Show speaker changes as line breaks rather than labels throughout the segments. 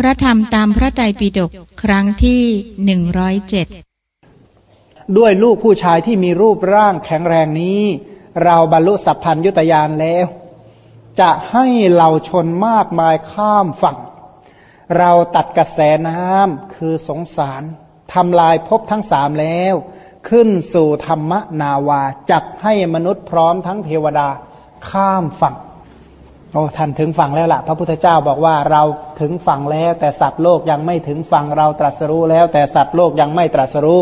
พระธรรมตามพระไตรปิฎกครั้งที่หนึ่งร้อยเจ็ด
ด้วยลูกผู้ชายที่มีรูปร่างแข็งแรงนี้ เราบรรลุสัพพัญยุตยานแล้ว จะให้เหล่าชนมากมายข้ามฝั่ง เราตัดกระแสน้ำคือสงสารทำลายภพทั้งสามแล้ว ขึ้นสู่ธรรมนาวาจักให้มนุษย์พร้อมทั้งเทวดาข้ามฝั่ง โอ้ท่านถึงฝั่งแล้วล่ะ พระพุทธเจ้าบอกว่าเราถึงฝั่งแล้ว แต่สัตว์โลกยังไม่ถึงฝั่งเราตรัสรู้แล้ว แต่สัตว์โลกยังไม่ตรัสรู้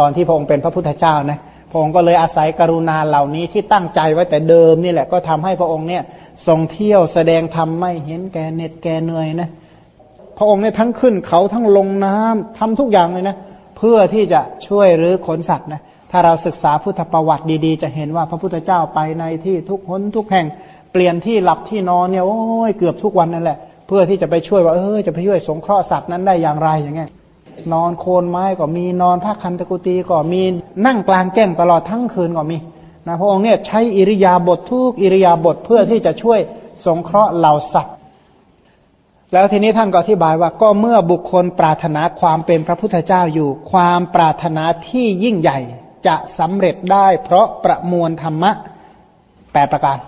ตอนที่พระองค์เป็นพระพุทธเจ้านะพระองค์ก็เลยอาศัยกรุณาเหล่านี้ที่ตั้งใจไว้แต่เดิมนี่แหละก็ทำให้พระองค์เนี่ยทรงเที่ยวแสดงธรรมไม่เห็นแก่เหน็ดแก่เหนื่อยนะพระองค์เนี่ยทั้งขึ้นเขาทั้งลงน้ำทำทุกอย่างเลยนะเพื่อที่จะช่วยหรือขนสัตว์นะถ้าเราศึกษาพุทธประวัติดี ๆ จะเห็นว่าพระพุทธเจ้าไปในที่ทุกหนทุกแห่ง เปลี่ยนที่หลับที่นอนเนี่ยโอ้ยเกือบทุกวันนั่นแหละ เพื่อที่จะไปช่วยว่าเออจะไปช่วยสงเคราะห์สัตว์นั้นได้อย่างไรอย่างเงี้ยนอนโคนไม้ก็มีนอนผ้าคันตะกุตีก็มีนั่งกลางแจ้งตลอดทั้งคืนก็มีนะพระองค์เนี่ยใช้อิริยาบถททุกอิริยาบถเพื่อที่จะช่วยสงเคราะห์เหล่าสัตว์ แล้วทีนี้ท่านก็อธิบายว่าก็เมื่อบุคคลปรารถนาความเป็นพระพุทธเจ้าอยู่ ความปรารถนาที่ยิ่งใหญ่จะสำเร็จได้ เพราะประมวลธรรมะแปดประการ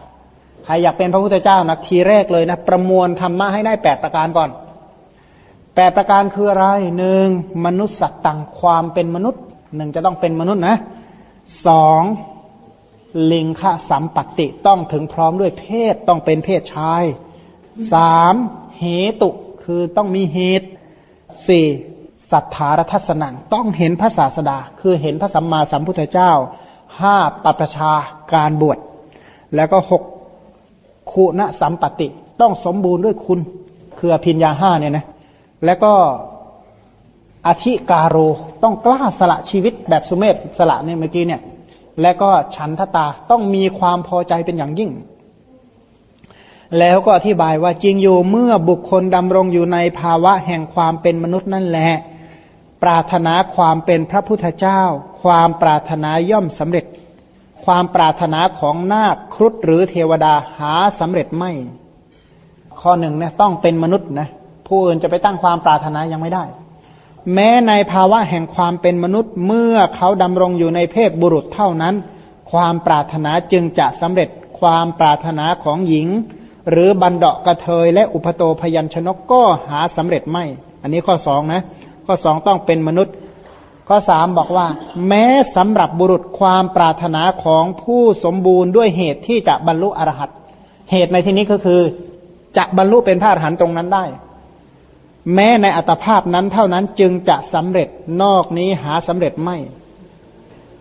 ใครอยากเป็นพระพุทธเจ้านะทีแรกเลยนะ ประมวลธรรมะให้ได้แปดประการก่อนแปดประการคืออะไรหนึ่งมนุษย์สัตตังความเป็นมนุษย์หนึ่งจะต้องเป็นมนุษย์นะสองลิงคะสัมปติต้องถึงพร้อมด้วยเพศต้องเป็นเพศชายสามเหตุคือต้องมีเหตุสี่สัทธารทัศนังต้องเห็นพระศาสดา คือเห็นพระสัมมาสัมพุทธเจ้าห้าปัปชาการบวชแล้วก็หก คุณสัมปติ ต้องสมบูรณ์ด้วยคุณ คืออภิญญาห้าเนี่ยนะแล้วก็อธิการโรต้องกล้าสละชีวิตแบบสุเมธสละเนี่ยเมื่อกี้เนี่ย และก็ฉันทตาต้องมีความพอใจเป็นอย่างยิ่ง แล้วก็อธิบายว่าจริงอยู่เมื่อบุคคลดำรงอยู่ในภาวะแห่งความเป็นมนุษย์นั่นแหละปรารถนาความเป็นพระพุทธเจ้า ความปรารถนาย่อมสำเร็จ ความปรารถนาของนาคครุฑหรือเทวดาหาสำเร็จไม่ ข้อหนึ่งเนี่ยต้องเป็นมนุษย์นะผู้อื่นจะไปตั้งความปรารถนายังไม่ได้ แม้ในภาวะแห่งความเป็นมนุษย์เมื่อเขาดำรงอยู่ในเพศบุรุษเท่านั้น ความปรารถนาจึงจะสำเร็จความปรารถนาของหญิง หรือบันเดาะกระเทยและอุปโตพยัญชนกก็หาสำเร็จไม่ อันนี้ข้อสองนะ ข้อสองต้องเป็นมนุษย์ ข้อสามบอกว่า แม้สำหรับบุรุษความปรารถนาของผู้สมบูรณ์ด้วยเหตุที่จะบรรลุอรหัตเหตุในที่นี้ก็คือ จะบรรลุเป็นพระอรหันต์ตรงนั้นได้ แม้ในอัตภาพนั้นเท่านั้นจึงจะสำเร็จนอกนี้หาสำเร็จไม่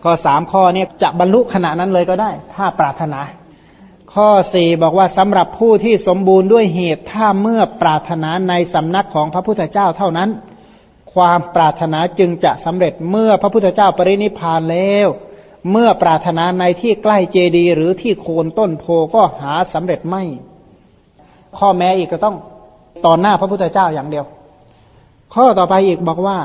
ข้อสามข้อเนี้จะบรรลุขณะนั้นเลยก็ได้ ถ้าปรารถนา ข้อสี่บอกว่าสำหรับผู้ที่สมบูรณ์ด้วยเหตุถ้าเมื่อปรารถนาในสำนักของพระพุทธเจ้าเท่านั้น ความปรารถนาจึงจะสำเร็จเมื่อพระพุทธเจ้าปรินิพานแล้ว เมื่อปรารถนาในที่ใกล้เจดีหรือที่โคนต้นโพก็หาสำเร็จไม่ ข้อแม้อีกก็ต้องต่อหน้าพระพุทธเจ้าอย่างเดียว ข้อต่อไปอีกบอกว่า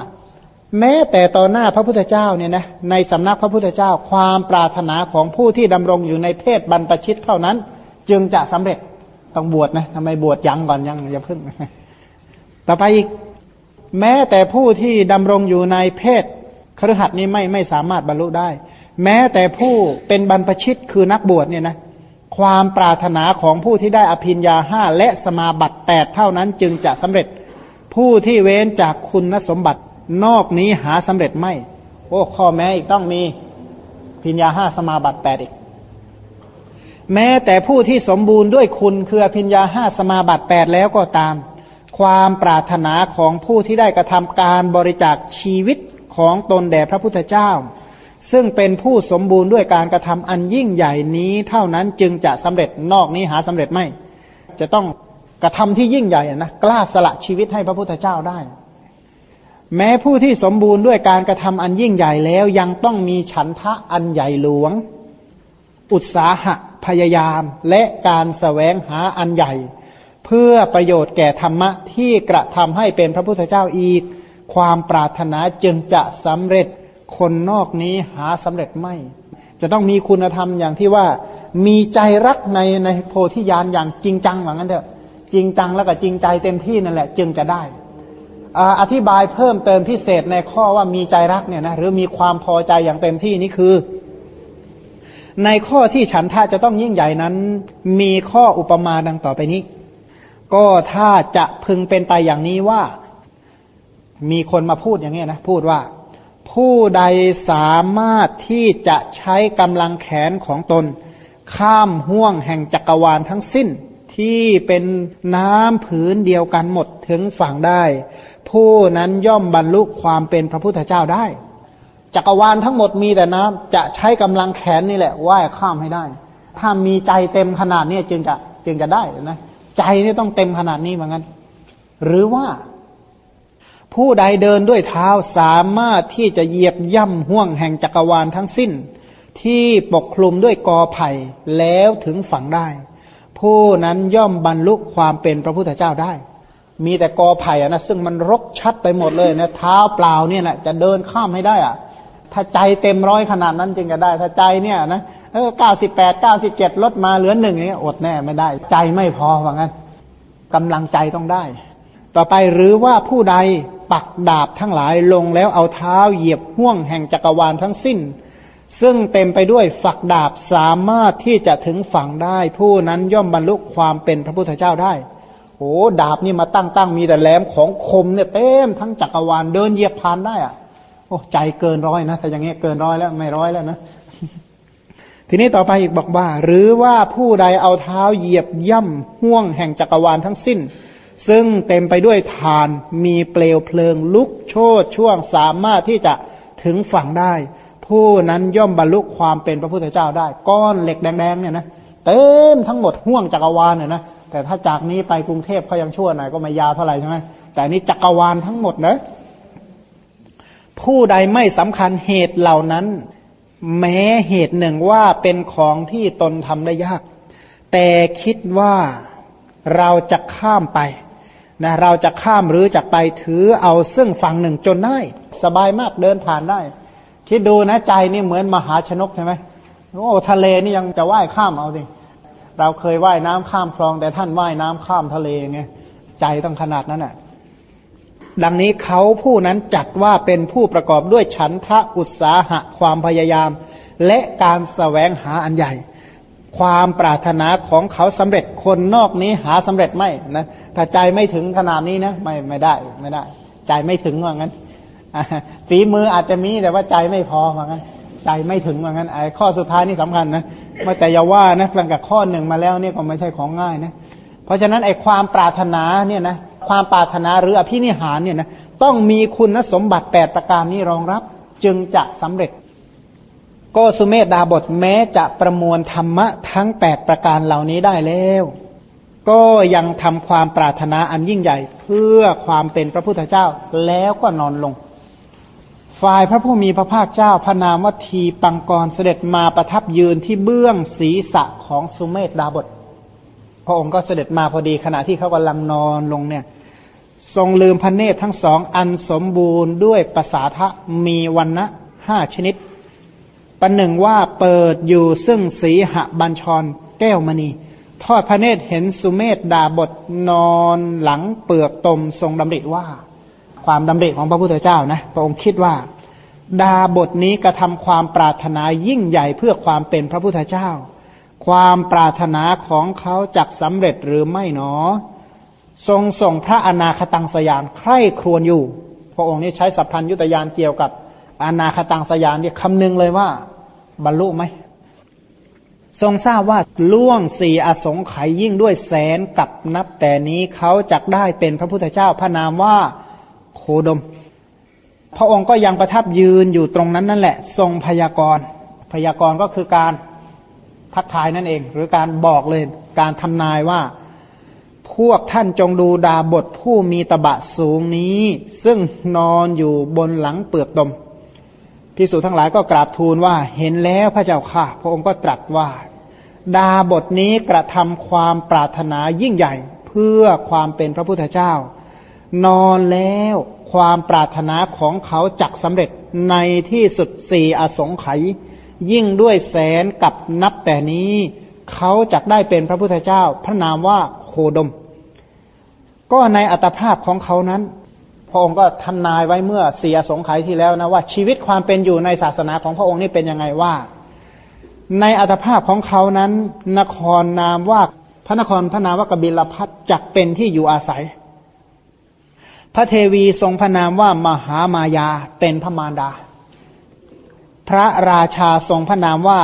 แม้แต่ต่อหน้าพระพุทธเจ้าเนี่ยนะในสำนักพระพุทธเจ้า ความปรารถนาของผู้ที่ดำรงอยู่ในเพศบรรพชิตเท่านั้น จึงจะสำเร็จต้องบวชนะทำไมบวชยังก่อนยังอย่าพึ่งต่อไปอีก แม้แต่ผู้ที่ดำรงอยู่ในเพศครหัสนี้ไม่ไม่สามารถบรรลุได้ แม้แต่ผู้เป็นบรรพชิตคือนักบวชเนี่ยนะความปรารถนาของผู้ที่ได้อภิญญาห้าและสมาบัติแปดเท่านั้นจึงจะสำเร็จ ผู้ที่เว้นจากคุณสมบัตินอกนี้หาสำเร็จไม่ โอ้ข้อแม้อีกต้องมีพิญญาห้าสมาบัติแปดอีก แม้แต่ผู้ที่สมบูรณ์ด้วยคุณคืออภิญญาห้าสมาบัติแปดแล้วก็ตาม ความปรารถนาของผู้ที่ได้กระทำการบริจาคชีวิตของตนแด่พระพุทธเจ้า ซึ่งเป็นผู้สมบูรณ์ด้วยการกระทำอันยิ่งใหญ่นี้ เท่านั้นจึงจะสำเร็จนอกนี้หาสำเร็จไม่ จะต้องกระทำที่ยิ่งใหญ่นะกล้าสละชีวิตให้พระพุทธเจ้าได้ แม้ผู้ที่สมบูรณ์ด้วยการกระทำอันยิ่งใหญ่แล้วยังต้องมีฉันทะอันใหญ่หลวง อุตสาหะพยายามและการสแสวงหาอันใหญ่ เพื่อประโยชน์แก่ธรรมะที่กระทำให้เป็นพระพุทธเจ้าอีก ความปรารถนาจึงจะสำเร็จคนนอกนี้หาสำเร็จไม่ จะต้องมีคุณธรรมอย่างที่ว่า มีใจรักในในโพธิญาณอย่างจริงจังเหมือนกันเถอะจริงจังแล้วก็จริงใจเต็มที่นั่นแหละจึงจะได้อธิบายเพิ่มเติมพิเศษในข้อว่ามีใจรักเนี่ยนะหรือมีความพอใจอย่างเต็มที่นี่คือ ในข้อที่ฉันทะจะต้องยิ่งใหญ่นั้น มีข้ออุปมาดังต่อไปนี้ ก็ถ้าจะพึงเป็นไปอย่างนี้ว่า มีคนมาพูดอย่างนี้นะ พูดว่า ผู้ใดสามารถที่จะใช้กำลังแขนของตน ข้ามห่วงแห่งจักรวาลทั้งสิ้นที่เป็นน้ำผืนเดียวกันหมดถึงฝั่งได้ ผู้นั้นย่อมบรรลุความเป็นพระพุทธเจ้าได้ จักรวาลทั้งหมดมีแต่น้ำจะใช้กำลังแขนนี่แหละว่ายข้ามให้ได้ ถ้ามีใจเต็มขนาดนี้จึงจะจึงจะได้นะ ใจนี่ต้องเต็มขนาดนี้เหมือนกันหรือว่า ผู้ใดเดินด้วยเท้าสามารถที่จะเหยียบย่ำห่วงแห่งจักรวาลทั้งสิ้น ที่ปกคลุมด้วยกอไผ่แล้วถึงฝั่งได้ ผู้นั้นย่อมบรรลุความเป็นพระพุทธเจ้าได้ มีแต่กอไผ่นะซึ่งมันรกชัดไปหมดเลยนะเท้าเปล่าเนี่ยแหละจะเดินข้ามให้ได้อะถ้าใจเต็มร้อยขนาดนั้นจึงจะได้ ถ้าใจเนี่ยนะ เออเก้าสิบแปดเก้าสิบเจ็ดลดมาเหลือหนึ่งอย่างนี่อดแน่ไม่ได้ ใจไม่พอว่างั้นกำลังใจต้องได้ ต่อไปหรือว่าผู้ใดปักดาบทั้งหลายลงแล้วเอาเท้าเหยียบห่วงแห่งจักรวาลทั้งสิ้น ซึ่งเต็มไปด้วยฝักดาบสามารถที่จะถึงฝั่งได้ ผู้นั้นย่อมบรรลุความเป็นพระพุทธเจ้าได้โอ้ดาบนี่มาตั้งตั้งมีแต่แหลมของคมเนี่ยเต็มทั้งจักรวาลเดินเหยียบพานได้อะโอ้ใจเกินร้อยนะแต่อย่างเงี้ยเกินร้อยแล้วไม่ร้อยแล้วนะ ทีนี้ต่อไปอีกบอกว่า หรือว่าผู้ใดเอาเท้าเหยียบย่ำห่วงแห่งจักรวาลทั้งสิ้น ซึ่งเต็มไปด้วยทานมีเปลวเพลิงลุกโชดช่วงสามารถที่จะถึงฝั่งได้ ผู้นั้นย่อมบรรลุความเป็นพระพุทธเจ้าได้ ก้อนเหล็กแดงๆเนี่ยนะเต็มทั้งหมดห่วงจักรวาลเนี่ยนะแต่ถ้าจากนี้ไปกรุงเทพเขายังชั่วหน่อยก็ไม่ยาวเท่าไหร่ใช่ไหมแต่นี้จักรวาลทั้งหมดนะผู้ใดไม่สำคัญเหตุเหล่านั้น แม้เหตุหนึ่งว่าเป็นของที่ตนทำได้ยาก แต่คิดว่าเราจะข้ามไปนะเราจะข้ามหรือจะไปถือเอาซึ่งฝั่งหนึ่งจนได้ สบายมากเดินผ่านได้ คิดดูนะใจนี่เหมือนมหาชนกใช่ไหมโอ้ทะเลนี่ยังจะว่ายข้ามเอาดิเราเคยว่ายน้ำข้ามคลองแต่ท่านว่ายน้ำข้ามทะเลไงใจต้องขนาดนั้นอะ ดังนี้เขาผู้นั้นจัดว่าเป็นผู้ประกอบด้วยฉันทะอุตสาหะความพยายาม และการสแสวงหาอันใหญ่ ความปรารถนาของเขาสำเร็จคนนอกนี้หาสำเร็จไม่นะถ้าใจไม่ถึงขนาดนี้นะไม่ไม่ได้ไม่ได้ ใจไม่ถึงว่างั้นฝีมืออาจจะมีแต่ว่าใจไม่พอเหมือนกันใจไม่ถึงเหมือนกันไอ้ข้อสุดท้ายนี่สำคัญนะไม่แต่อย่าว่านะหลังจากข้อหนึ่งมาแล้วเนี่ยก็ไม่ใช่ของง่ายนะเพราะฉะนั้นไอ้ความปรารถนาเนี่ยนะ ความปรารถนาหรืออภินิหารเนี่ยนะต้องมีคุณสมบัติแปดประการนี้รองรับ จึงจะสำเร็จ ก็สุเมธดาบทแม้จะประมวลธรรมะทั้งแปดประการเหล่านี้ได้แล้ว ก็ยังทำความปรารถนาอันยิ่งใหญ่เพื่อความเป็นพระพุทธเจ้าแล้วก็นอนลงฝ่ายพระผู้มีพระภาคเจ้าพระนามวัทีปังกรเสด็จมาประทับยืนที่เบื้องศีรษะของสุเมธดาบท พระองค์ก็เสด็จมาพอดีขณะที่เขากำลังนอนลงเนี่ย ทรงลืมพระเนตรทั้งสองอันสมบูรณ์ด้วยภาษาทะมีวันนะห้าชนิดปันหนึ่งว่าเปิดอยู่ซึ่งสีหบัญชรแก้วมณี ทอดพระเนตรเห็นสุเมธดาบทนอนหลังเปลือกตมทรงดำริว่า ความดำริของพระพุทธเจ้านะ พระองค์คิดว่า ดาบทนี้กระทำความปรารถนายิ่งใหญ่เพื่อความเป็นพระพุทธเจ้า ความปรารถนาของเขาจักสำเร็จหรือไม่หนอ ทรงส่งพระอนาคตังสยานใคร่ครวญอยู่ พระองค์นี้ใช้สัพพัญยุตยานเกี่ยวกับอนาคตังสยานเนี่ยคำนึงเลยว่า บรรลุไหมทรงทราบว่าล่วงสี่อสงไขยยิ่งด้วยแสนกับนับแต่นี้เขาจักได้เป็นพระพุทธเจ้าพระนามว่าโคดม พระองค์ก็ยังประทับยืนอยู่ตรงนั้นนั่นแหละ ทรงพยากรณ์พยากรณ์ก็คือการทักทายนั่นเอง หรือการบอกเลยการทำนายว่า พวกท่านจงดูดาบทผู้มีตบะสูงนี้ ซึ่งนอนอยู่บนหลังเปลือกดมพิสูจทั้งหลายก็กราบทูลว่าเห็นแล้วพระเจ้าค่ะ พระองค์ก็ตรัสว่า ดาบทนี้กระทำความปรารถนายิ่งใหญ่ เพื่อความเป็นพระพุทธเจ้า นอนแล้วความปรารถนาของเขาจักสำเร็จในที่สุดสี่อสงไขยยิ่งด้วยแสนกับนับแต่นี้ เขาจักได้เป็นพระพุทธเจ้า พระนามว่าโคดม ก็ในอัตภาพของเขานั้น พระองค์ก็ทำนายไว้เมื่อเสียสงไขยที่แล้วนะว่าชีวิตความเป็นอยู่ในศาสนาของพระองค์นี่เป็นยังไงว่า ในอัตภาพของเขานั้น นครนามว่าพระนครพระนามว่ากบิลพัทจักเป็นที่อยู่อาศัย พระเทวีทรงพระนามว่ามหามายาเป็นพระมารดา พระราชาทรงพระนามว่า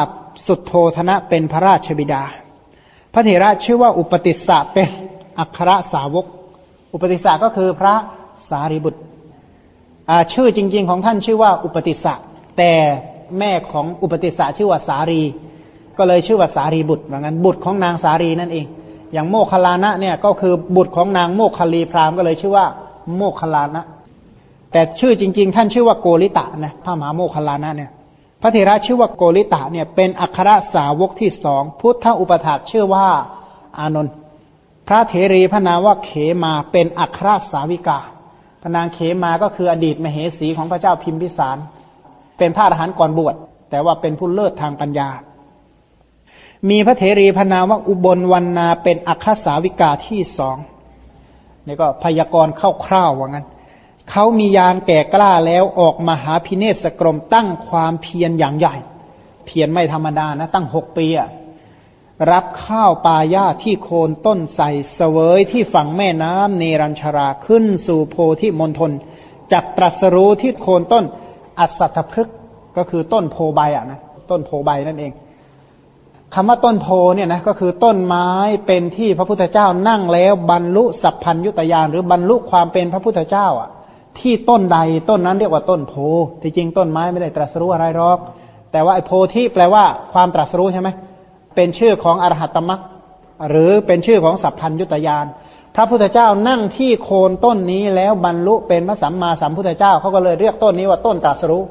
สุดโทธนะเป็นพระราชบิดา พระเถระชื่อว่าอุปติสสะเป็นอัครสาวก อุปติสสะก็คือพระสารีบุตรชื่อจริง ๆ ของท่านชื่อว่าอุปติสสะแต่แม่ของอุปติสสะชื่อว่าสารี ก็เลยชื่อว่าสารีบุตรเหมือนกันบุตรของนางสารีนั่นเอง อย่างโมคคลานะเนี่ยก็คือบุตรของนางโมคคลีพรามก็เลยชื่อว่าโมคคลานะ แต่ชื่อจริง ๆ ท่านชื่อว่าโกริตะนะพระมหาโมคคลานะเนี่ยพระเถระชื่อว่าโกริตะเนี่ยเป็นอัครสาวกที่สองพุทธอุปถากชื่อว่าอานนท์ ระเถรีพระนามว่าเขมาเป็นอัครสาวิกาพระนางเขมาก็คืออดีตมเหสีของพระเจ้าพิมพิสาร เป็นพระอรหันต์ก่อนบวช แต่ว่าเป็นผู้เลิศทางปัญญา มีพระเถรีพระนามว่าอุบลวันนาเป็นอัครสาวิกาที่สองนี่ก็พยากรณ์คร่าวๆว่างั้นเขามียานแก่กล้าแล้วออกมาหาพิเนศกรมตั้งความเพียรอย่างใหญ่ เพียรไม่ธรรมดานะ ตั้งหกปีอะ รับข้าวปลาหญ้าที่โคนต้นใส่เสวยที่ฝั่งแม่น้ำเนรัญชราขึ้นสู่โพธิมณฑลจับตรัสรู้ที่โคนต้นอัศทพฤกก็คือต้นโพใบอะนะต้นโพใบนั่นเองคำว่าต้นโพเนี่ยนะก็คือต้นไม้เป็นที่พระพุทธเจ้านั่งแล้วบรรลุสัพพัญยุตยานหรือบรรลุความเป็นพระพุทธเจ้าอะ ที่ต้นใดต้นนั้นเรียกว่าต้นโพที่จริงต้นไม้ไม่ได้ตรัสรู้อะไรหรอก แต่ว่าไอ้โพที่แปลว่าความตรัสรู้ใช่ไหม เป็นชื่อของอรหัตตมรักหรือเป็นชื่อของสัพพัญยุตยานพระพุทธเจ้านั่งที่โคนต้นนี้แล้วบรรลุเป็นพระสัมมาสัมพุทธเจ้าเขาก็เลยเรียกต้นนี้ว่าต้นตรัสรู้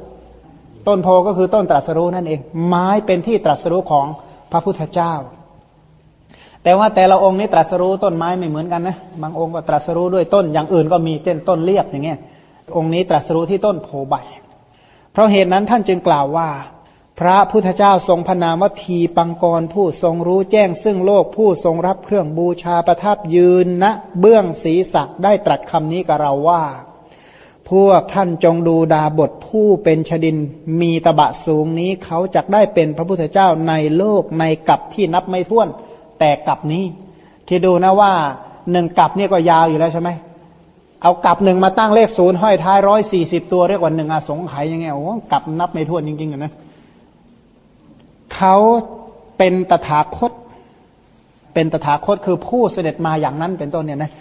ต้นโพก็คือต้นตรัสรู้นั่นเอง ไม้เป็นที่ตรัสรู้ของพระพุทธเจ้า แต่ว่าแต่ละองค์นี้ตรัสรู้ต้นไม้ไม่เหมือนกันนะบางองค์ก็ตรัสรู้ด้วยต้นอย่างอื่นก็มีเช่นต้นเลียบอย่างเงี้ยองค์นี้ตรัสรู้ที่ต้นโพใบเพราะเหตุนั้นท่านจึงกล่าวว่า พระพุทธเจ้าทรงพนามว่าทีปังกรผู้ทรงรู้แจ้งซึ่งโลกผู้ทรงรับเครื่องบูชาประทับยืนณนะเบื้องศีรษะได้ตรัสคำนี้กับเราว่า พวกท่านจงดูดาบทผู้เป็นชดินมีตบะสูงนี้เขาจะได้เป็นพระพุทธเจ้าในโลกในกับที่นับไม่ถ้วน แต่กับนี้ ที่ดูนะว่าหนึ่งกับนี่ก็ยาวอยู่แล้วใช่ไหมเอากับหนึ่งมาตั้งเลขศูนย์ห้อยท้ายร้อยสี่สิบตัวเรียกว่าหนึ่งอสงไขยยังไงโอ้กับนับไม่ถ้วนจริงๆนะ เขาเป็นตถาคต เป็นตถาคตคือผู้เสด็จมาอย่างนั้นเป็นต้นเนี่ยนะ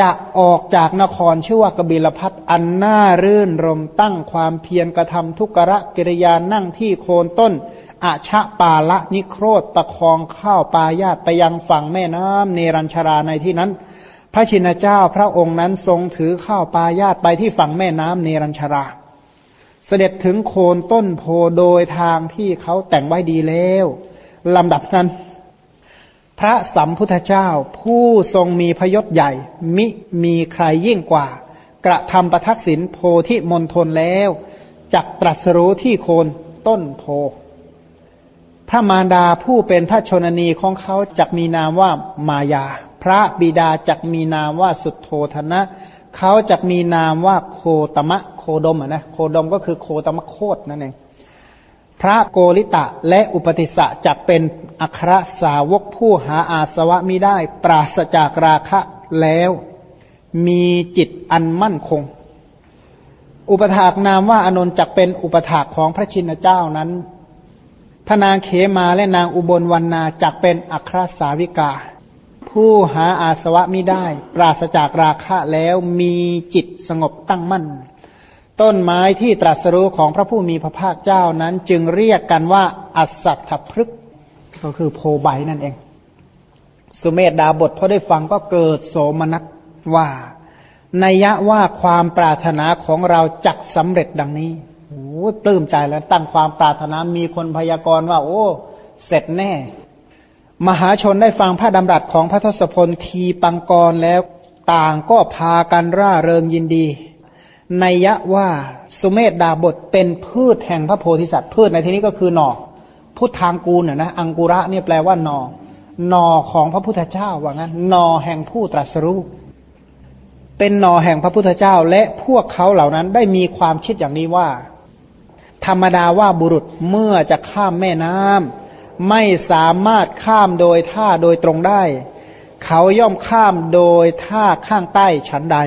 จะออกจากนครชื่อว่ากบิลพัทอันน่ารื่นรมตั้งความเพียรกระทำทุกระกิริยานั่งที่โคนต้นอาชะปาละนิโครธประคองข้าวปลายาตไปยังฝั่งแม่น้ำเนรัญชราในที่นั้น พระชินเจ้าพระองค์นั้นทรงถือข้าวปลายาตไปที่ฝั่งแม่น้ำเนรัญชรา เสด็จถึงโคนต้นโพโดยทางที่เขาแต่งไว้ดีแล้วลำดับนั้น พระสัมพุทธเจ้า ผู้ทรงมีพยศใหญ่ มิมีใครยิ่งกว่า กระทำประทักษิณโพที่มณฑลแล้วจักตรัสรู้ที่โคนต้นโพ พระมารดาผู้เป็นพระชนนีของเขาจักมีนามว่ามายา พระบิดาจักมีนามว่าสุดโทธนะ เขาจะมีนามว่าโคตมะ โคดมนะโคดมก็คือโคตมโคตนั่นเองพระโกริตะและอุปติสะจะเป็นอัครสาวกผู้หาอาสวะมิได้ ปราศจากราคะแล้ว มีจิตอันมั่นคง อุปถากนามว่าอนนท์จักเป็นอุปถากของพระชินเจ้านั้นพระนางเขมาและนางอุบลวันนาจักเป็นอัครสาวิกา ผู้หาอาสวะม่ได้ ปราศจากราคะแล้วมีจิตสงบตั้งมั่น ต้นไม้ที่ตรัสรู้ของพระผู้มีพระภาคเจ้านั้น จึงเรียกกันว่า อัสัตถพฤกก็คือโพใบนั่นเอง สุเมธดาบทพอได้ฟังก็เกิดโสมนัสว่านัยยะว่าความปรารถนาของเราจักสำเร็จดังนี้โอ้ปลื้มใจแล้วตั้งความปรารถนามีคนพยากรณ์ว่า โอ้ เสร็จแน่ มหาชนได้ฟังพระดำรัสของพระทศพลทีปังกรแล้วต่างก็พากันร่าเริงยินดี นัยยะว่าสุเมธดาบทเป็นพืชแห่งพระโพธิสัตว์พืชในที่นี้ก็คือหนอพุทธางกูลน่ะนะอังกุระเนี่ยแปลว่าหนอหนอของพระพุทธเจ้าว่างั้นหนอแห่งผู้ตรัสรู้เป็นหนอแห่งพระพุทธเจ้า และพวกเขาเหล่านั้นได้มีความคิดอย่างนี้ว่า ธรรมดาว่าบุรุษเมื่อจะข้ามแม่น้ำไม่สามารถข้ามโดยท่าโดยตรงได้ เขาย่อมข้ามโดยท่าข้างใต้ฉันใด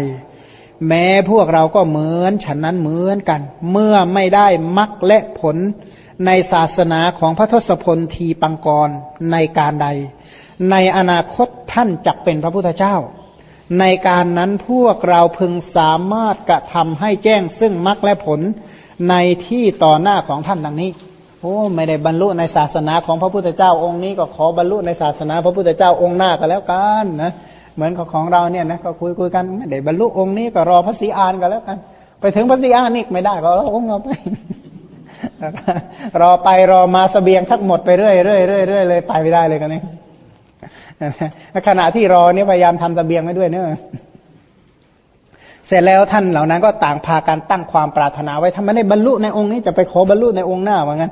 แม้พวกเราก็เหมือนฉันนั้นเหมือนกัน เมื่อไม่ได้มรรคและผลในศาสนาของพระทศพลทีปังกรในการใด ในอนาคตท่านจักเป็นพระพุทธเจ้า ในการนั้นพวกเราพึงสามารถกระทำให้แจ้งซึ่งมรรคและผลในที่ต่อหน้าของท่านดังนี้โอ้ไม่ได้บรรลุในศาสนาของพระพุทธเจ้าองค์นี้ก็ขอบรรลุในศาสนาพระพุทธเจ้าองค์หน้าก็แล้วกันนะ เหมือนของเราเนี่ยนะก็คุยคุยกันไม่ได้บรรลุองค์นี้ก็รอพระศรีอานก็แล้วกัน ไปถึงพระศรีอานนี่ไม่ได้ก็ราองค์เราไปรอไปรอมาสเสบียงชักหมดไปเรื่อยเรื่อยเรื่อยเรื่อยเลยไปไม่ได้เลยกันนี่ขณะที่รอเนี่ยพยายามทำสเสบียงไว้ด้วยเนอะเสร็จแล้วท่านเหล่านั้นก็ต่างพากันตั้งความปรารถนาไว้ถ้าไม่ได้บรรลุในองค์นี้จะไปขอบรรลุในองค์หน้าว่างั้น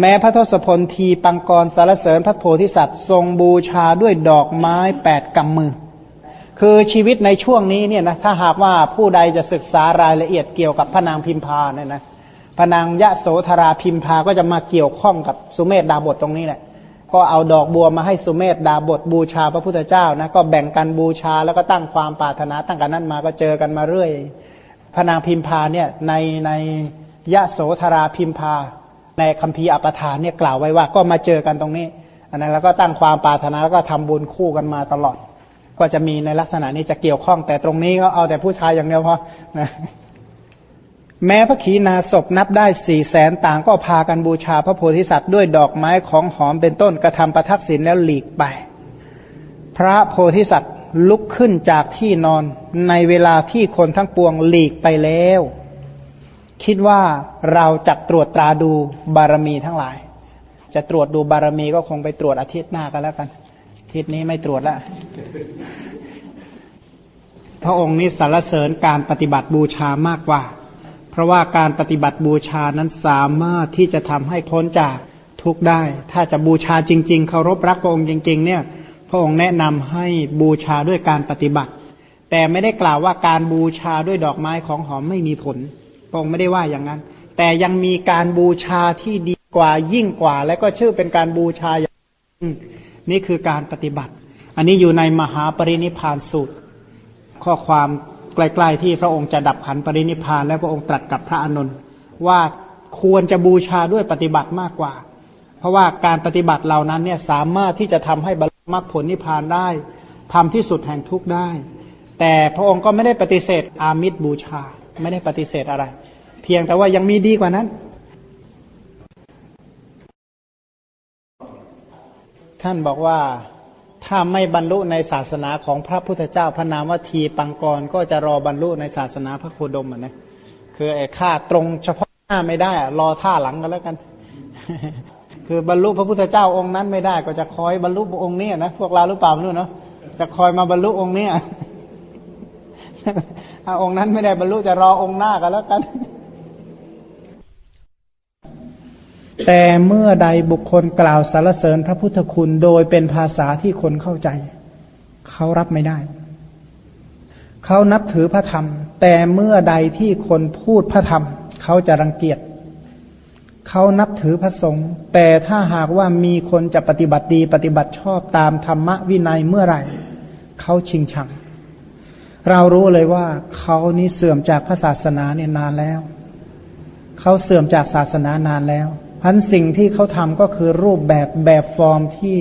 แม้พระทศพลทีปังกรสารเสริญพระโพธิสัตว์ทรงบูชาด้วยดอกไม้แปดกำมือ คือชีวิตในช่วงนี้เนี่ยนะถ้าหากว่าผู้ใดจะศึกษารายละเอียดเกี่ยวกับพระนางพิมพาเนี่ยนะพนางยะโสธราพิมพาก็จะมาเกี่ยวข้องกับสุเมธดาบทตรงนี้แหละก็เอาดอกบัวมาให้สุเมธดาบทบูชาพระพุทธเจ้านะก็แบ่งกันบูชาแล้วก็ตั้งความปรารถนาตั้งกันนั้นมาก็เจอกันมาเรื่อยพนางพิมพาเนี่ยในในยะโสธราพิมพา ในคัมภีร์อปทานเนี่ยกล่าวไว้ว่าก็มาเจอกันตรงนี้ อันนั้นแล้วก็ตั้งความปรารถนาแล้วก็ทำบุญคู่กันมาตลอด ก็จะมีในลักษณะนี้จะเกี่ยวข้อง แต่ตรงนี้ก็เอาแต่ผู้ชายอย่างเดียวพอนะแม้พระขีณาศพนับได้สี่แสนต่างก็พากันบูชาพระโพธิสัตว์ด้วยดอกไม้ของหอมเป็นต้นกระทำประทักษิณแล้วหลีกไป พระโพธิสัตว์ลุกขึ้นจากที่นอนในเวลาที่คนทั้งปวงหลีกไปแล้ว คิดว่าเราจะตรวจตราดูบารมีทั้งหลาย จะตรวจดูบารมีก็คงไปตรวจอาทิตย์หน้ากันแล้วกันอาทิตย์นี้ไม่ตรวจละพระองค์นี้สรรเสริญการปฏิบัติบูชามากกว่า เพราะว่าการปฏิบัติบูชานั้นสามารถที่จะทำให้พ้นจากทุกได้ ถ้าจะบูชาจริง ๆ เคารพรักพระองค์จริง ๆ เนี่ย พระองค์แนะนำให้บูชาด้วยการปฏิบัติ แต่ไม่ได้กล่าวว่าการบูชาด้วยดอกไม้ของหอมไม่มีผล ระองค์ไม่ได้ว่าอย่างนั้น แต่ยังมีการบูชาที่ดีกว่ายิ่งกว่า และก็ชื่อเป็นการบูชาอย่างนี่คือการปฏิบัติ อันนี้อยู่ในมหาปรินิพานสูตร ข้อความใกล้ๆที่พระองค์จะดับขันปรินิพาน แล้วพระองค์ตรัสกับพระอนุนว่าควรจะบูชาด้วยปฏิบัติมากกว่า เพราะว่าการปฏิบัติเหล่านั้นเนี่ยสามารถที่จะทำให้บรรลุมรรคผลนิพพานได้ทำที่สุดแห่งทุกข์ได้ แต่พระองค์ก็ไม่ได้ปฏิเสธอามิตรบูชา ไม่ได้ปฏิเสธอะไร เพียงแต่ว่ายังมีดีกว่านั้น ท่านบอกว่าถ้าไม่บรรลุในศาสนาของพระพุทธเจ้าพระนามว่าทีปังกรก็จะรอบรรลุในศาสนาพระโคดมอะนะคือไอ้ค่าตรงเฉพาะหน้าไม่ได้รอท่าหลังกันแล้วกัน คือบรรลุพระพุทธเจ้าองค์นั้นไม่ได้ ก็จะคอยบรรลุองค์นี้นะพวกเราหรือเปล่าไม่รู้เนาะจะคอยมาบรรลุองค์นี้ถ้าองค์นั้นไม่ได้บรรลุจะรอองค์หน้ากันแล้วกัน แต่เมื่อใดบุคคลกล่าวสรรเสริญพระพุทธคุณโดยเป็นภาษาที่คนเข้าใจ เขารับไม่ได้ เขานับถือพระธรรม แต่เมื่อใดที่คนพูดพระธรรม เขาจะรังเกียจเขานับถือพระสงฆ์แต่ถ้าหากว่ามีคนจะปฏิบัติดีปฏิบัติชอบตามธรรมวินัยเมื่อไหร่ เขาชิงชัง เรารู้เลยว่าเขานี้เสื่อมจากพระศาสนาเนี่ยนานแล้ว เขาเสื่อมจากศาสนานานแล้ว พันสิ่งที่เขาทำก็คือรูปแบบแบบฟอร์มที่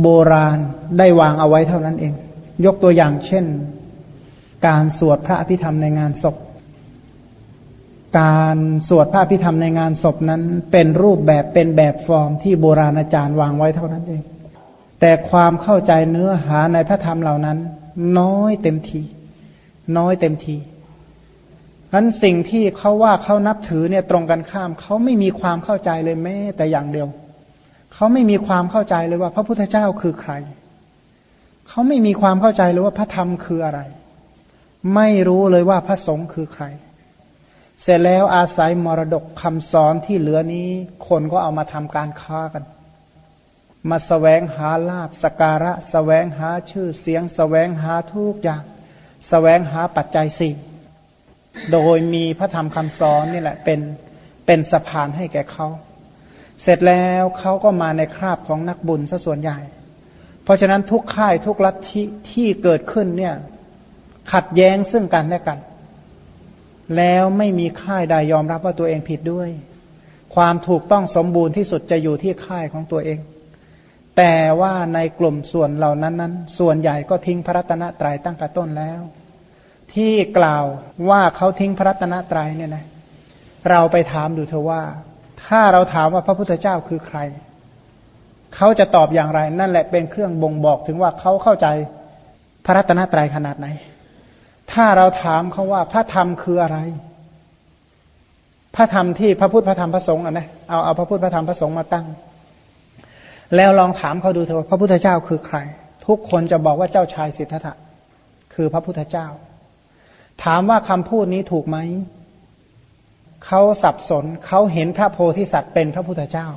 โบราณได้วางเอาไว้เท่านั้นเอง ยกตัวอย่างเช่น การสวดพระอภิธรรมในงานศพ การสวดพระอภิธรรมในงานศพนั้นเป็นรูปแบบเป็นแบบฟอร์มที่โบราณอาจารย์วางไว้เท่านั้นเอง แต่ความเข้าใจเนื้อหาในพระธรรมเหล่านั้น น้อยเต็มที น้อยเต็มที นั้นสิ่งที่เขาว่าเขานับถือเนี่ยตรงกันข้ามเขาไม่มีความเข้าใจเลยแม้แต่อย่างเดียวเขาไม่มีความเข้าใจเลยว่าพระพุทธเจ้าคือใครเขาไม่มีความเข้าใจเลยว่าพระธรรมคืออะไร ไม่รู้เลยว่าพระสงฆ์คือใคร เสร็จแล้วอาศัยมรดกคำสอนที่เหลือนี้ คนก็เอามาทำการค้ากัน มาสแสวงหาลาบสการะสแสวงหาชื่อเสียงสแสวงหาทุกอย่างแสวงหาปัจจัยสี่ โดยมีพระธรรมคำสอนนี่แหละเป็นเป็นสะพานให้แก่เขา เสร็จแล้วเขาก็มาในคราบของนักบุญซะส่วนใหญ่ เพราะฉะนั้นทุกค่ายทุกลัทธิที่เกิดขึ้นเนี่ยขัดแย้งซึ่งกันและกัน แล้วไม่มีค่ายใดยอมรับว่าตัวเองผิดด้วย ความถูกต้องสมบูรณ์ที่สุดจะอยู่ที่ค่ายของตัวเอง แต่ว่าในกลุ่มส่วนเหล่านั้นนั้น ส่วนใหญ่ก็ทิ้งพระรัตนตรัยตั้งแต่ต้นแล้ว ที่กล่าวว่าเขาทิ้งพระรัตนตรัยเนี่ยนะเราไปถามดูเถอะว่า ถ้าเราถามว่าพระพุทธเจ้าคือใคร เขาจะตอบอย่างไร นั่นแหละเป็นเครื่องบ่งบอกถึงว่าเขาเข้าใจพระรัตนตรัยขนาดไหน ถ้าเราถามเขาว่าพระธรรมคืออะไร พระธรรมที่พระพุทธพระธรรมพระสงฆ์อะนะเอาเอาพระพุทธพระธรรมพระสงฆ์มาตั้ง แล้วลองถามเขาดูเถอะว่าพระพุทธเจ้าคือใคร ทุกคนจะบอกว่าเจ้าชายสิทธัตถะคือพระพุทธเจ้า ถามว่าคำพูดนี้ถูกไหม เขาสับสน เขาเห็นพระโพธิสัตว์เป็นพระพุทธเจ้า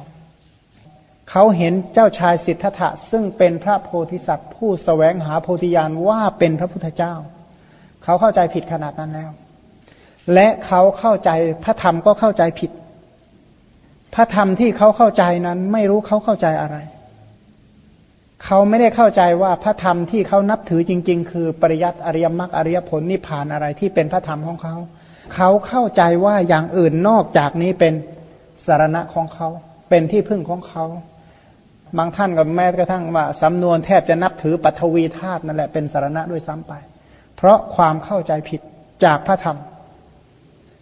เขาเห็นเจ้าชายสิทธัตถะซึ่งเป็นพระโพธิสัตว์ ผู้สแสวงหาโพธิญาณว่าเป็นพระพุทธเจ้า เขาเข้าใจผิดขนาดนั้นแล้ว และเขาเข้าใจพระธรรมก็เข้าใจผิด พระธรรมที่เขาเข้าใจนั้นไม่รู้เขาเข้าใจอะไร เขาไม่ได้เข้าใจว่าพระธรรมที่เขานับถือจริง ๆ คือปริยัติอริยมรรคอริยผลนิพพานอะไรที่เป็นพระธรรมของเขา เขาเข้าใจว่าอย่างอื่นนอกจากนี้เป็นสารณะของเขา เป็นที่พึ่งของเขา บางท่านก็แม้กระทั่งว่าสำนวนแทบจะนับถือปัทวีธาตุนั่นแหละเป็นสารณะด้วยซ้ำไป เพราะความเข้าใจผิดจากพระธรรม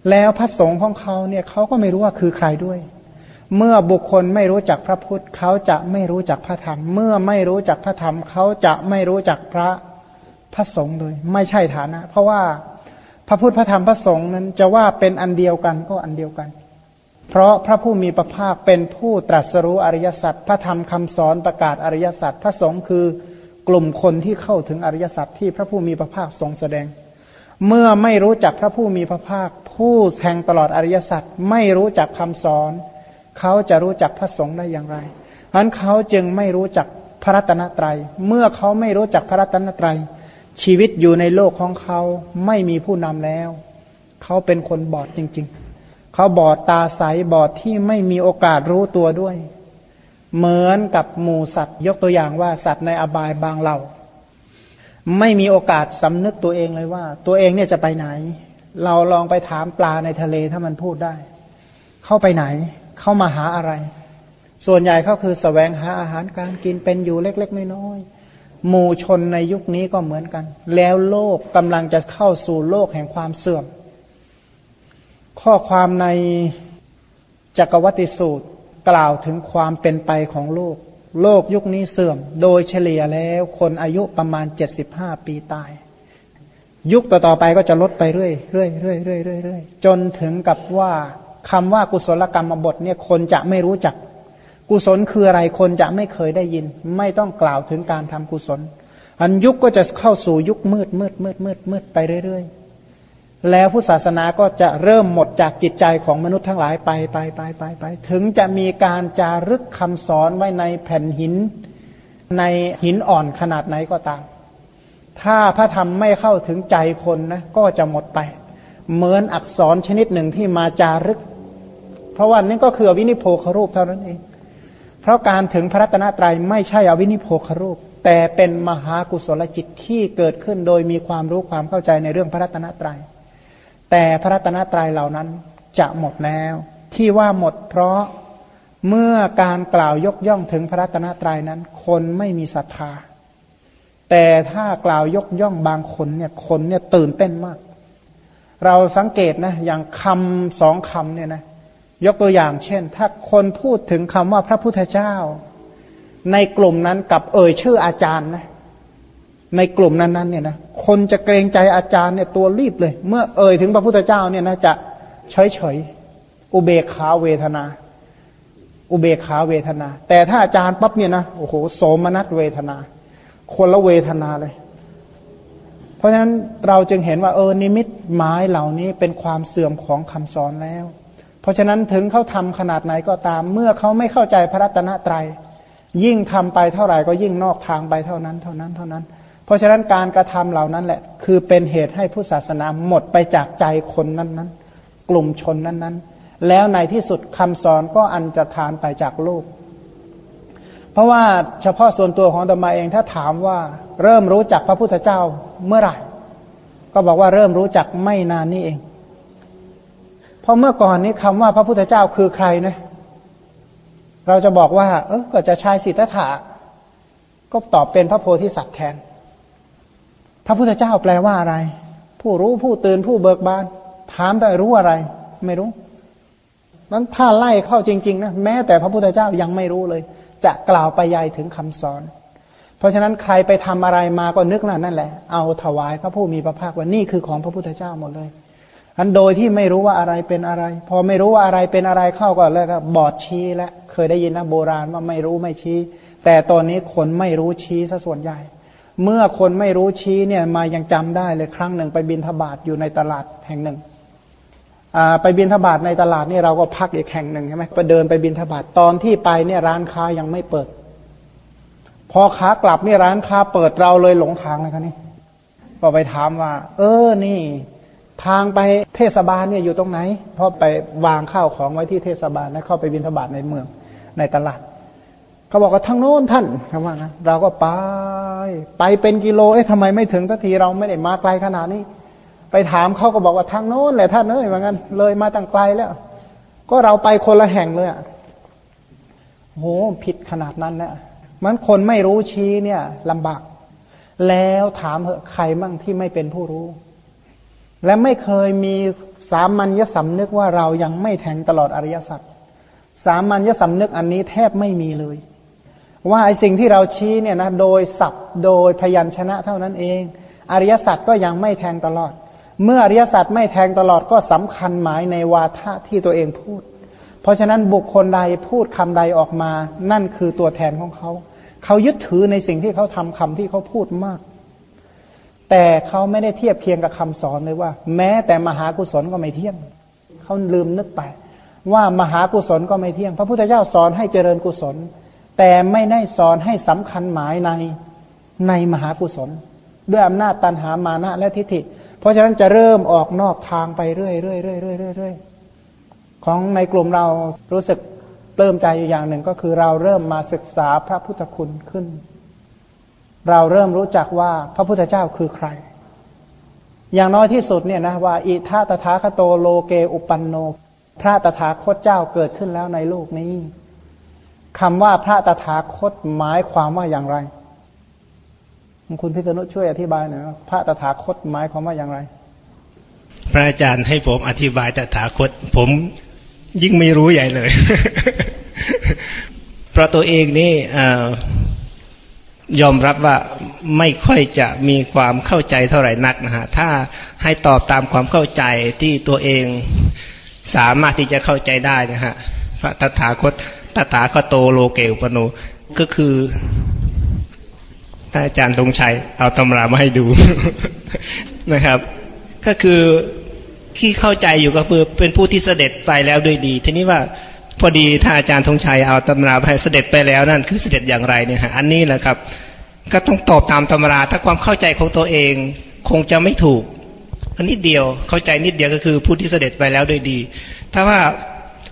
แล้วพระสงฆ์ของเขาเนี่ยเขาก็ไม่รู้ว่าคือใครด้วย เมื่อบุคคลไม่รู้จักพระพุทธ เขาจะไม่รู้จักพระธรรม เมื่อไม่รู้จักพระธรรม เขาจะไม่รู้จักพระพระสงฆ์เลย ไม่ใช่ฐานะ เพราะว่าพระพุทธพระธรรมพระสงฆ์นั้นจะว่าเป็นอันเดียวกันก็อันเดียวกัน เพราะพระผู้มีพระภาคเป็นผู้ตรัสรู้อริยสัจพระธรรมคำสอนประกาศอริยสัจพระสงฆ์คือกลุ่มคนที่เข้าถึงอริยสัจที่พระผู้มีพระภาคทรงแสดง เมื่อไม่รู้จักพระผู้มีพระภาค ผู้แทงตลอดอริยสัจไม่รู้จักคำสอน เขาจะรู้จักพระสงฆ์ได้อย่างไรเพราะนั้นเขาจึงไม่รู้จักพระรัตนตรยัย เมื่อเขาไม่รู้จักพระรัตนตรยัย ชีวิตอยู่ในโลกของเขาไม่มีผู้นำแล้ว เขาเป็นคนบอดจริง ๆ เขาบอดตาใสบอดที่ไม่มีโอกาสรู้ตัวด้วย เหมือนกับหมูสัตว์ ยกตัวอย่างว่าสัตว์ในอบายบางเหล่า ไม่มีโอกาสสำนึกตัวเองเลยว่า ตัวเองเนี่ยจะไปไหน เราลองไปถามปลาในทะเลถ้ามันพูดได้ เข้าไปไหน เข้ามาหาอะไร ส่วนใหญ่เขาคือสแสวงหาอาหารการกินเป็นอยู่เล็ก ๆ น้อยๆหมู่ชนในยุคนี้ก็เหมือนกัน แล้วโลกกำลังจะเข้าสู่โลกแห่งความเสื่อม ข้อความในจักรวัติสูตรกล่าวถึงความเป็นไปของโลก โลกยุคนี้เสื่อม โดยเฉลี่ยแล้วคนอายุประมาณเจ็ดสิบห้าปีตาย ยุคต่อๆไปก็จะลดไปเรื่อยๆเรื่อยๆเรื่อยๆจนถึงกับว่า คำว่ากุศลกรรมบทเนี่ยคนจะไม่รู้จัก กุศลคืออะไรคนจะไม่เคยได้ยิน ไม่ต้องกล่าวถึงการทำกุศล อันยุคก็จะเข้าสู่ยุคมืดมืดมืดมืดมืดไปเรื่อยๆ แล้วผู้ศาสนาก็จะเริ่มหมดจากจิตใจของมนุษย์ทั้งหลายไปไปไปไปไป ถึงจะมีการจารึกคำสอนไว้ในแผ่นหิน ในหินอ่อนขนาดไหนก็ตาม ถ้าพระธรรมไม่เข้าถึงใจคนนะก็จะหมดไป เหมือนอักษรชนิดหนึ่งที่มาจารึก เพราะว่านี่ก็คืออวินิโพครูปเท่านั้นเอง เพราะการถึงพระรัตนตรัยไม่ใช่อวินิโพครูป แต่เป็นมหากุศลจิตที่เกิดขึ้นโดยมีความรู้ความเข้าใจในเรื่องพระรัตนตรัย แต่พระรัตนตรัยเหล่านั้นจะหมดแล้ว ที่ว่าหมดเพราะเมื่อการกล่าวยกย่องถึงพระรัตนตรัยนั้น คนไม่มีศรัทธา แต่ถ้ากล่าวยกย่องบางคนเนี่ยคนเนี่ยตื่นเต้นมาก เราสังเกตนะอย่างคำสองคำเนี่ยนะ ยกตัวอย่างเช่น ถ้าคนพูดถึงคำว่าพระพุทธเจ้า ในกลุ่มนั้นกับเอ่ยชื่ออาจารย์นะในกลุ่มนั้นๆเนี่ยนะคนจะเกรงใจอาจารย์เนี่ยตัวรีบเลย เมื่อเอ่ยถึงพระพุทธเจ้าเนี่ยนะจะเฉยเฉยอุเบกขาเวทนา อุเบกขาเวทนา แต่ถ้าอาจารย์ปั๊บเนี่ยนะโอ้โหโสมนัสเวทนา คนละเวทนาเลย เพราะฉะนั้นเราจึงเห็นว่าเออนิมิตหมายเหล่านี้เป็นความเสื่อมของคำสอนแล้ว เพราะฉะนั้นถึงเขาทำขนาดไหนก็ตาม เมื่อเขาไม่เข้าใจพระรัตนตรยัย ยิ่งทำไปเท่าไหร่ก็ยิ่งนอกทางไปเท่านั้น เท่านั้นเท่านั้น เพราะฉะนั้นการกระทำเหล่านั้นแหละ คือเป็นเหตุให้ผู้ศาสนาหมดไปจากใจคนนั้นๆ กลุ่มชนนั้นๆ แล้วในที่สุดคำสอนก็อันจะทานไปจากโลก เพราะว่าเฉพาะส่วนตัวของตมาเองถ้าถามว่าเริ่มรู้จักพระพุทธเจ้าเมื่อไหร่ ก็บอกว่าเริ่มรู้จักไม่นานนี้เอง เพราะเมื่อก่อนนี้คำว่าพระพุทธเจ้าคือใครนะเราจะบอกว่า เออก็จะชายสิทธัตถะก็ตอบเป็นพระโพธิสัตว์แทน พระพุทธเจ้าแปลว่าอะไร ผู้รู้ผู้ตื่นผู้เบิกบาน ถามแต่รู้อะไร ไม่รู้นั้นถ้าไล่เข้าจริง ๆ นะแม้แต่พระพุทธเจ้ายังไม่รู้เลย จะกล่าวไปยายถึงคำสอน เพราะฉะนั้นใครไปทำอะไรมาก็นึกนั่นนั่นแหละ เอาถวายพระผู้มีพระภาคว่านี่คือของพระพุทธเจ้าหมดเลย อันโดยที่ไม่รู้ว่าอะไรเป็นอะไร พอไม่รู้ว่าอะไรเป็นอะไรเข้าก็แล้วก็บอดชี้แล้วเคยได้ยินนะโบราณว่าไม่รู้ไม่ชี้ แต่ตอนนี้คนไม่รู้ชี้ซะส่วนใหญ่ เมื่อคนไม่รู้ชี้เนี่ยมายังจำได้เลยครั้งหนึ่งไปบินทบาทอยู่ในตลาดแห่งหนึ่งไปบินทบาทในตลาดนี่เราก็พักอีกแห่งหนึ่งใช่ไหมไปเดินไปบินทบาทตอนที่ไปเนี่ยร้านค้ายังไม่เปิด พอขากลับเนี่ยร้านค้าเปิดเราเลยหลงทางเลยครับนี่ก็ไปถามว่า เออนี่ ทางไปเทศบาลเนี่ยอยู่ตรงไหนพราะไปวางข้าวของไว้ที่เทศบาลแล้วเข้าไปบินทบาทในเมืองในตลาดเขาบอกว่าทางโน้นท่านคำว่านเราก็ไปไปเป็นกิโลเอ๊ะทำไมไม่ถึงสักทีเราไม่ได้มาไกลขนาดนี้ ไปถามเขาก็บอกว่าทางโน้นแหละท่านเอ้ยว่างั้น เลยมาตั้งไกลแล้ว ก็เราไปคนละแห่งเลยอะโหผิดขนาดนั้นนะมันคนไม่รู้ชี้เนี่ยลำบากแล้วถามเหอะใครมั่งที่ไม่เป็นผู้รู้ และไม่เคยมีสามัญญสำนึกว่าเรายังไม่แทงตลอดอริยสัจสามัญญสำนึกอันนี้แทบไม่มีเลย ว่าไอสิ่งที่เราชี้เนี่ยนะโดยศัพท์โดยพยัญชนะเท่านั้นเอง อริยสัจก็ยังไม่แทงตลอด เมื่ออริยสัจไม่แทงตลอดก็สำคัญหมายในวาทะที่ตัวเองพูด เพราะฉะนั้นบุคคลใดพูดคำใดออกมา นั่นคือตัวแทนของเขา เขายึดถือในสิ่งที่เขาทำคำที่เขาพูดมาก แต่เขาไม่ได้เทียบเคียงกับคำสอนเลยว่า แม้แต่มหากุศลก็ไม่เที่ยงเขาลืมนึกไป ว่ามหากุศลก็ไม่เที่ยง พระพุทธเจ้าสอนให้เจริญกุศล แต่ไม่ได้สอนให้สำคัญหมายในในมหากุศล ด้วยอำนาจตันหามานะและทิฏฐิ เพราะฉะนั้นจะเริ่มออกนอกทางไปเรื่อยเรื่อยเรื่อยเรื่อยเรื่อยของในกลุ่มเรารู้สึกเติมใจอยู่อย่างหนึ่งก็คือเราเริ่มมาศึกษาพระพุทธคุณขึ้น เราเริ่มรู้จักว่าพระพุทธเจ้าคือใคร อย่างน้อยที่สุดเนี่ยนะว่าอิทาตถาคโตโลเกอุปันโน พระตถาคตเจ้าเกิดขึ้นแล้วในโลกนี้คำว่าพระตถาคตหมายความว่าอย่างไร คุณพิษณุช่วยอธิบายหน่อยพระตถาคตหมายความว่าอย่างไร
พระอาจารย์ให้ผมอธิบายตถาคต ผมยิ่งไม่รู้ใหญ่เลย เพราะตัวเองนี่ ยอมรับว่าไม่ค่อยจะมีความเข้าใจเท่าไหร่นักนะฮะถ้าให้ตอบตามความเข้าใจที่ตัวเองสามารถที่จะเข้าใจได้นะฮะพระตถาคตตถาคโตโลเกอุปโนก็คือท่านอาจารย์ธงชัยเอาตำรามาให้ดูนะครับ ก็คือที่เข้าใจอยู่ก็คือเป็นผู้ที่เสด็จไปแล้วด้วยดี ทีนี้ว่า พอดีถ้าอาจารย์ธงชัยเอาตำราไปเสด็จไปแล้วนั่นคือเสด็จอย่างไรเนี่ยฮะอันนี้แหละครับ ก็ต้องตอบตามตำราถ้าความเข้าใจของตัวเอง คงจะไม่ถูกอันนิดเดียวเข้าใจนิดเดียวก็คือผู้ที่เสด็จไปแล้วโดยดี ถ้าว่า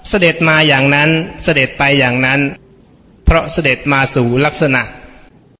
เสด็จมาอย่างนั้นเสด็จไปอย่างนั้น เพราะเสด็จมาสู่ลักษณะ